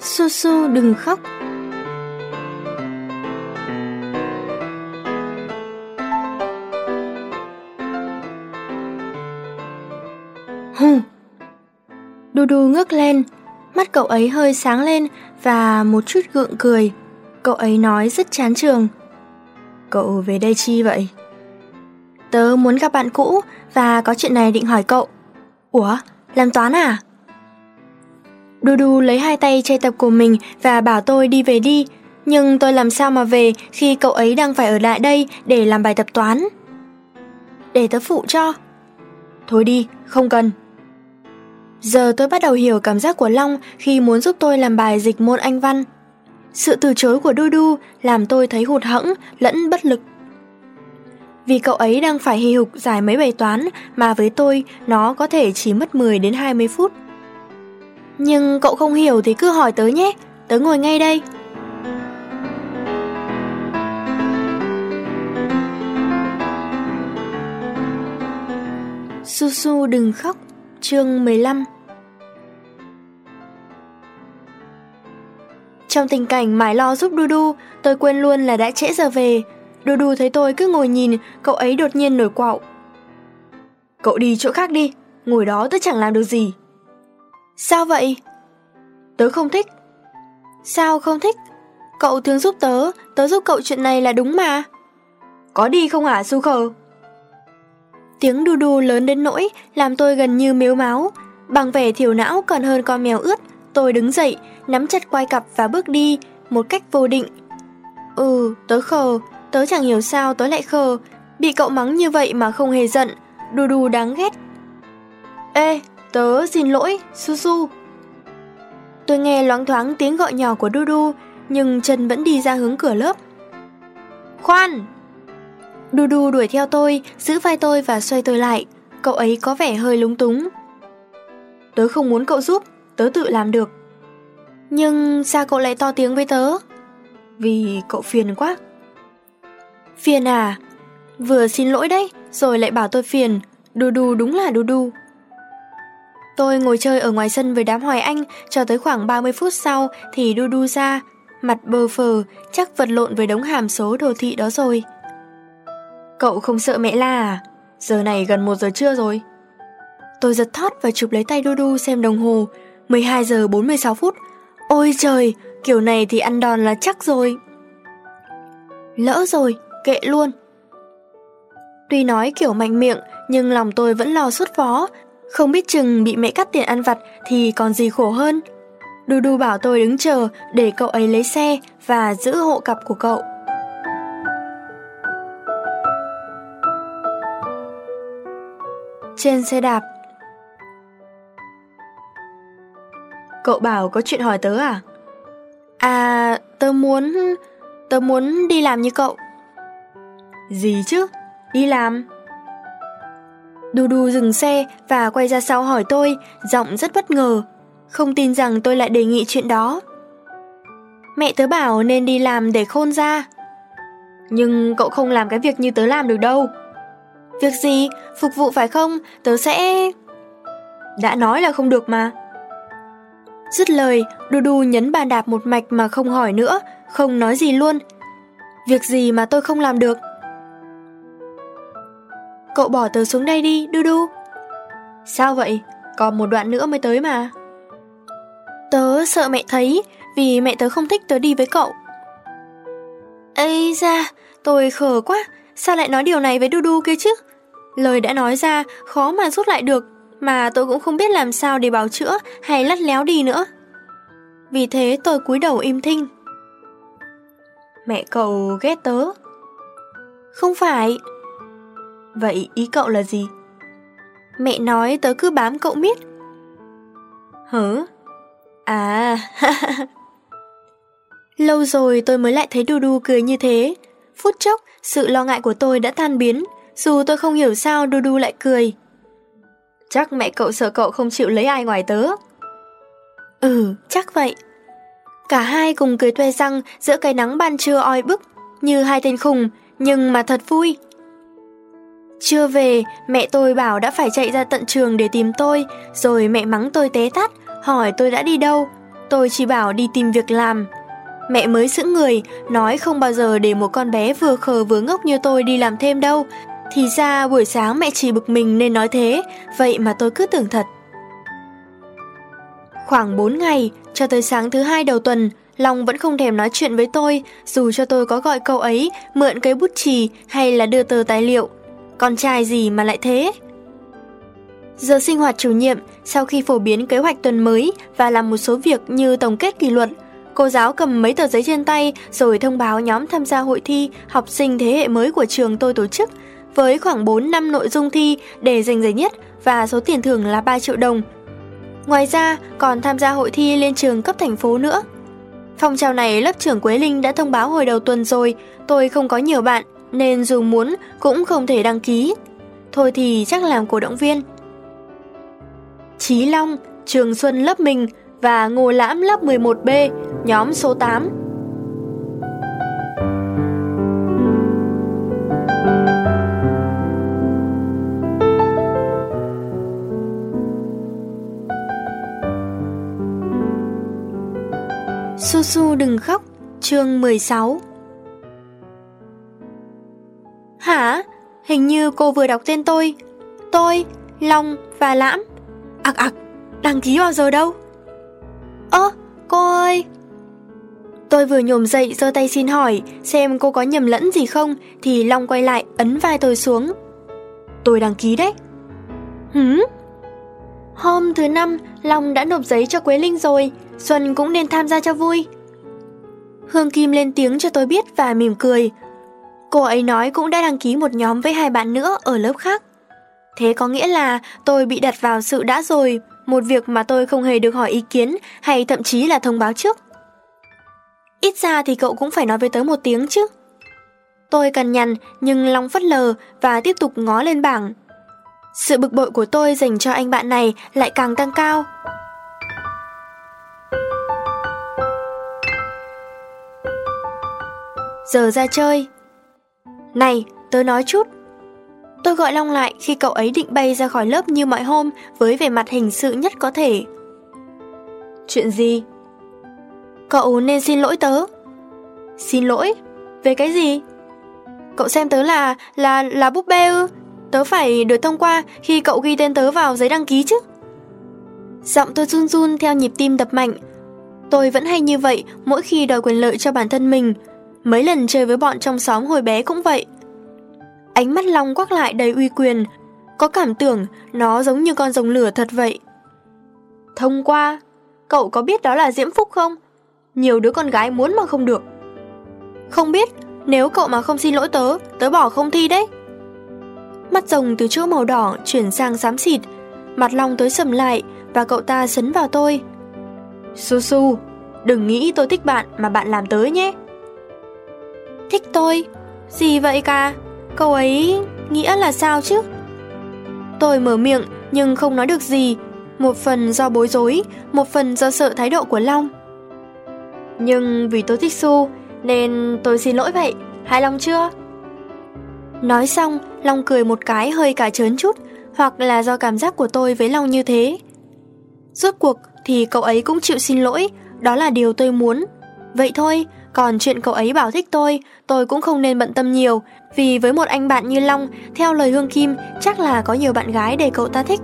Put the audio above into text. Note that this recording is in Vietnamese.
Su Su đừng khóc. Hừ. Đu đu ngước lên, mắt cậu ấy hơi sáng lên và một chút gượng cười. Cậu ấy nói rất chán trường. Cậu về đây chi vậy? Tớ muốn gặp bạn cũ và có chuyện này định hỏi cậu. Ủa, làm toán à? Đu đu lấy hai tay che tập của mình và bảo tôi đi về đi, nhưng tôi làm sao mà về khi cậu ấy đang phải ở lại đây để làm bài tập toán? Để tớ phụ cho. Thôi đi, không cần. Giờ tôi bắt đầu hiểu cảm giác của Long khi muốn giúp tôi làm bài dịch môn Anh văn. Sự từ chối của Đu Du làm tôi thấy hụt hẫng lẫn bất lực. Vì cậu ấy đang phải hì hục giải mấy bài toán mà với tôi nó có thể chỉ mất 10 đến 20 phút. Nhưng cậu không hiểu thì cứ hỏi tớ nhé, tớ ngồi ngay đây. Su Su đừng khóc, chương 15 Trong tình cảnh mải lo giúp Du Du, tôi quên luôn là đã trễ giờ về. Du Du thấy tôi cứ ngồi nhìn, cậu ấy đột nhiên nổi quạo. Cậu đi chỗ khác đi, ngồi đó tớ chẳng làm được gì. Sao vậy? Tớ không thích. Sao không thích? Cậu thường giúp tớ, tớ giúp cậu chuyện này là đúng mà. Có đi không hả Su Khờ? Tiếng đu đu lớn đến nỗi làm tôi gần như miếu máu. Bằng vẻ thiểu não còn hơn con mèo ướt, tôi đứng dậy, nắm chặt quai cặp và bước đi, một cách vô định. Ừ, tớ khờ, tớ chẳng hiểu sao tớ lại khờ, bị cậu mắng như vậy mà không hề giận, đu đu đáng ghét. Ê, tớ xin lỗi, Su Su. Tôi nghe loáng thoáng tiếng gọi nhỏ của Du Du, nhưng chân vẫn đi ra hướng cửa lớp. Khoan! Du Du đuổi theo tôi, giữ vai tôi và xoay tôi lại. Cậu ấy có vẻ hơi lúng túng. Tớ không muốn cậu giúp, tớ tự làm được. Nhưng sao cậu lại to tiếng với tớ? Vì cậu phiền quá. Phiền à? Vừa xin lỗi đấy, rồi lại bảo tôi phiền. Đu đu đúng là đu đu. Tôi ngồi chơi ở ngoài sân với đám Hoài Anh cho tới khoảng 30 phút sau thì đu đu ra, mặt bơ phờ, chắc vật lộn với đống hàm số đồ thị đó rồi. Cậu không sợ mẹ la à? Giờ này gần 1 giờ trưa rồi. Tôi giật thót và chụp lấy tay đu đu xem đồng hồ, 12 giờ 46 phút. Ôi trời, kiểu này thì ăn đòn là chắc rồi. Lỡ rồi, kệ luôn. Tuy nói kiểu mạnh miệng, nhưng lòng tôi vẫn lo suốt vó không biết chừng bị mẹ cắt tiền ăn vặt thì còn gì khổ hơn. Đu đu bảo tôi đứng chờ để cậu ấy lấy xe và giữ hộ cặp của cậu. Trên xe đạp Cậu bảo có chuyện hỏi tớ à? À, tớ muốn... Tớ muốn đi làm như cậu. Gì chứ? Đi làm? Đu đu dừng xe và quay ra sau hỏi tôi, giọng rất bất ngờ. Không tin rằng tôi lại đề nghị chuyện đó. Mẹ tớ bảo nên đi làm để khôn ra. Nhưng cậu không làm cái việc như tớ làm được đâu. Việc gì? Phục vụ phải không? Tớ sẽ... Đã nói là không được mà. Dứt lời, Đu Đu nhấn bàn đạp một mạch mà không hỏi nữa, không nói gì luôn. Việc gì mà tôi không làm được? Cậu bỏ tớ xuống đây đi, Đu Đu. Sao vậy? Còn một đoạn nữa mới tới mà. Tớ sợ mẹ thấy, vì mẹ tớ không thích tớ đi với cậu. Ây ra, tôi khờ quá, sao lại nói điều này với Đu Đu kia chứ? Lời đã nói ra, khó mà rút lại được, mà tôi cũng không biết làm sao để bảo chữa hay lắt léo đi nữa. Vì thế tôi cúi đầu im thinh. Mẹ cậu ghét tớ. Không phải, Vậy ý cậu là gì? Mẹ nói tớ cứ bám cậu miết. Hử? À, Lâu rồi tôi mới lại thấy Du Du cười như thế. Phút chốc, sự lo ngại của tôi đã tan biến, dù tôi không hiểu sao Du Du lại cười. Chắc mẹ cậu sợ cậu không chịu lấy ai ngoài tớ. Ừ, chắc vậy. Cả hai cùng cười toe răng giữa cái nắng ban trưa oi bức, như hai tên khùng, nhưng mà thật vui. Chưa về, mẹ tôi bảo đã phải chạy ra tận trường để tìm tôi, rồi mẹ mắng tôi té tát, hỏi tôi đã đi đâu. tôi chỉ bảo đi tìm việc làm. Mẹ mới sững người, nói không bao giờ để một con bé vừa khờ vừa ngốc như tôi đi làm thêm đâu. Thì ra buổi sáng mẹ chỉ bực mình nên nói thế, vậy mà tôi cứ tưởng thật. Khoảng 4 ngày, cho tới sáng thứ hai đầu tuần, Long vẫn không thèm nói chuyện với tôi, dù cho tôi có gọi cậu ấy, mượn cái bút chì hay là đưa tờ tài liệu. Con trai gì mà lại thế? Giờ sinh hoạt chủ nhiệm, sau khi phổ biến kế hoạch tuần mới và làm một số việc như tổng kết kỷ luật, cô giáo cầm mấy tờ giấy trên tay rồi thông báo nhóm tham gia hội thi học sinh thế hệ mới của trường tôi tổ chức với khoảng 4 năm nội dung thi để giành giải nhất và số tiền thưởng là 3 triệu đồng. Ngoài ra, còn tham gia hội thi lên trường cấp thành phố nữa. Phong trào này lớp trưởng Quế Linh đã thông báo hồi đầu tuần rồi, tôi không có nhiều bạn, nên dù muốn cũng không thể đăng ký. Thôi thì chắc làm cổ động viên. Chí Long, Trường Xuân lớp mình và Ngô Lãm lớp 11B, nhóm số 8. Su Su đừng khóc, chương 16 Hình như cô vừa đọc tên tôi Tôi, Long và Lãm Ặc ặc, đăng ký bao giờ đâu? Ơ, cô ơi Tôi vừa nhổm dậy giơ tay xin hỏi Xem cô có nhầm lẫn gì không Thì Long quay lại ấn vai tôi xuống Tôi đăng ký đấy hử? Hôm thứ năm Long đã nộp giấy cho Quế Linh rồi Xuân cũng nên tham gia cho vui. Hương Kim lên tiếng cho tôi biết và mỉm cười. Cô ấy nói cũng đã đăng ký một nhóm với hai bạn nữa ở lớp khác. Thế có nghĩa là tôi bị đặt vào sự đã rồi, một việc mà tôi không hề được hỏi ý kiến hay thậm chí là thông báo trước. Ít ra thì cậu cũng phải nói với tớ một tiếng chứ. Tôi cằn nhằn nhưng Long phất lờ và tiếp tục ngó lên bảng. Sự bực bội của tôi dành cho anh bạn này lại càng tăng cao. giờ ra chơi. Này, tớ nói chút. Tôi gọi Long lại khi cậu ấy định bay ra khỏi lớp như mọi hôm với vẻ mặt hình sự nhất có thể. Chuyện gì? Cậu nên xin lỗi tớ. Xin lỗi? Về cái gì? Cậu xem tớ là, là, là búp bê ư? Tớ phải được thông qua khi cậu ghi tên tớ vào giấy đăng ký chứ. Giọng tôi run run theo nhịp tim đập mạnh. Tôi vẫn hay như vậy mỗi khi đòi quyền lợi cho bản thân mình, Mấy lần chơi với bọn trong xóm hồi bé cũng vậy. Ánh mắt Long quắc lại đầy uy quyền, có cảm tưởng nó giống như con rồng lửa thật vậy. Thông qua, cậu có biết đó là Diễm Phúc không? Nhiều đứa con gái muốn mà không được. Không biết, nếu cậu mà không xin lỗi tớ, tớ bỏ không thi đấy. Mắt rồng từ chỗ màu đỏ chuyển sang xám xịt, mặt Long tới sầm lại và cậu ta sấn vào tôi. Su Su, đừng nghĩ tôi thích bạn mà bạn làm tớ nhé. Thích tôi? Gì vậy cả? Cậu ấy nghĩa là sao chứ? Tôi mở miệng nhưng không nói được gì, một phần do bối rối, một phần do sợ thái độ của Long. Nhưng vì tôi thích Su nên tôi xin lỗi vậy, hài lòng chưa? Nói xong, Long cười một cái hơi cả trớn chút, hoặc là do cảm giác của tôi với Long như thế. Rốt cuộc thì cậu ấy cũng chịu xin lỗi, đó là điều tôi muốn. Vậy thôi, còn chuyện cậu ấy bảo thích tôi, tôi cũng không nên bận tâm nhiều, vì với một anh bạn như Long, theo lời Hương Kim, chắc là có nhiều bạn gái để cậu ta thích.